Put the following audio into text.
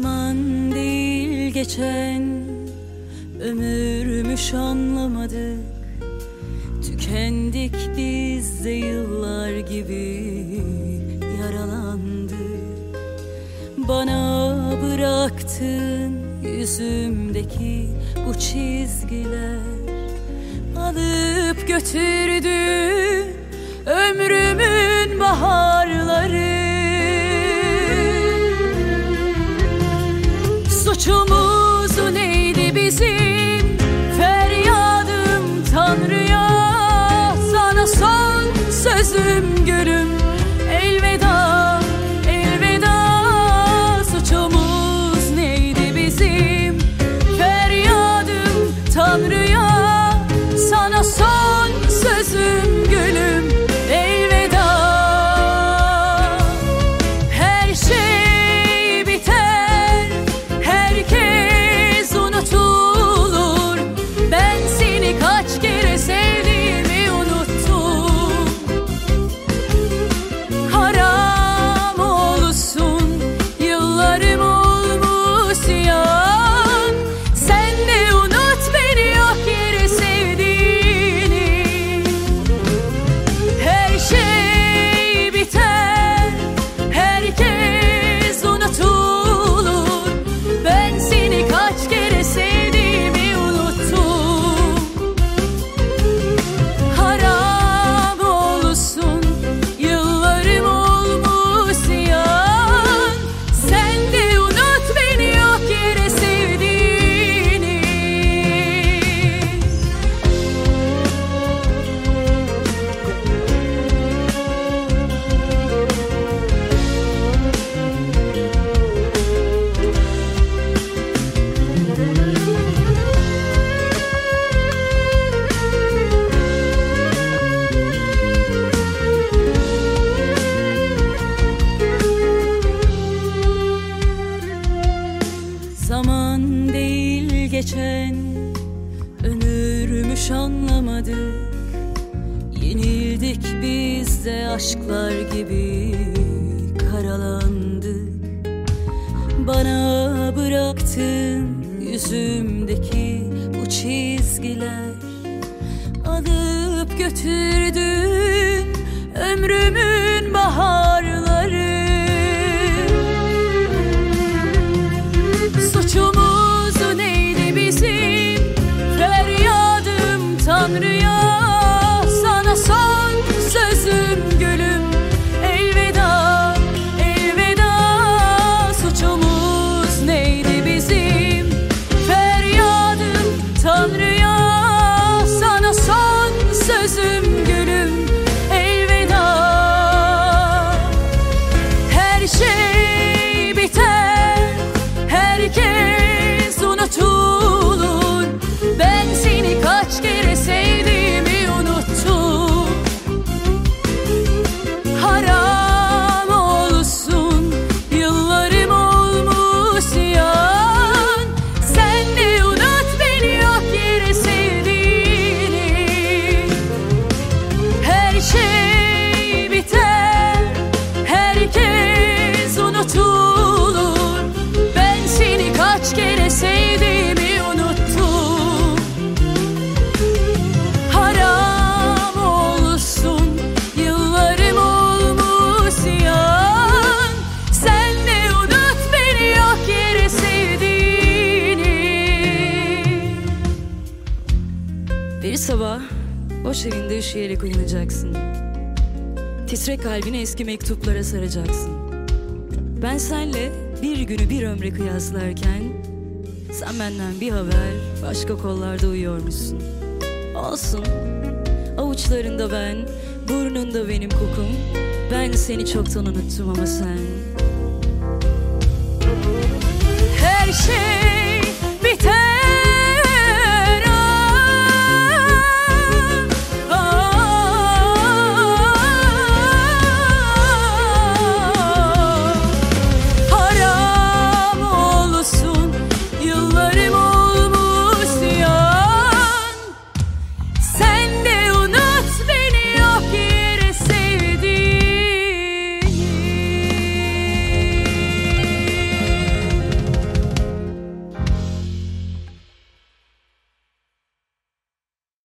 Zaman değil geçen. Ömürmüş anlamadık. Tükendik biz de yıllar gibi yaralandık. Bana bıraktın yüzümdeki bu çizgiler. Alıp götürdün ömrümün baharları 주무 geçen ömürmüş anlamadık. Yenildik biz de aşklar gibi karalandık. Bana bıraktın yüzümdeki bu çizgiler. Alıp götürdün ömrümün sözüm Bir sabah boş evinde üşüyerek uyanacaksın. Titrek kalbini eski mektuplara saracaksın. Ben senle bir günü bir ömre kıyaslarken sen benden bir haber başka kollarda uyuyormuşsun. Olsun. Avuçlarında ben, burnunda benim kokum. Ben seni çoktan unuttum ama sen. Her şey